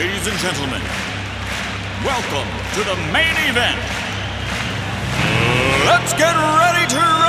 Ladies and gentlemen, welcome to the main event. Let's get ready to!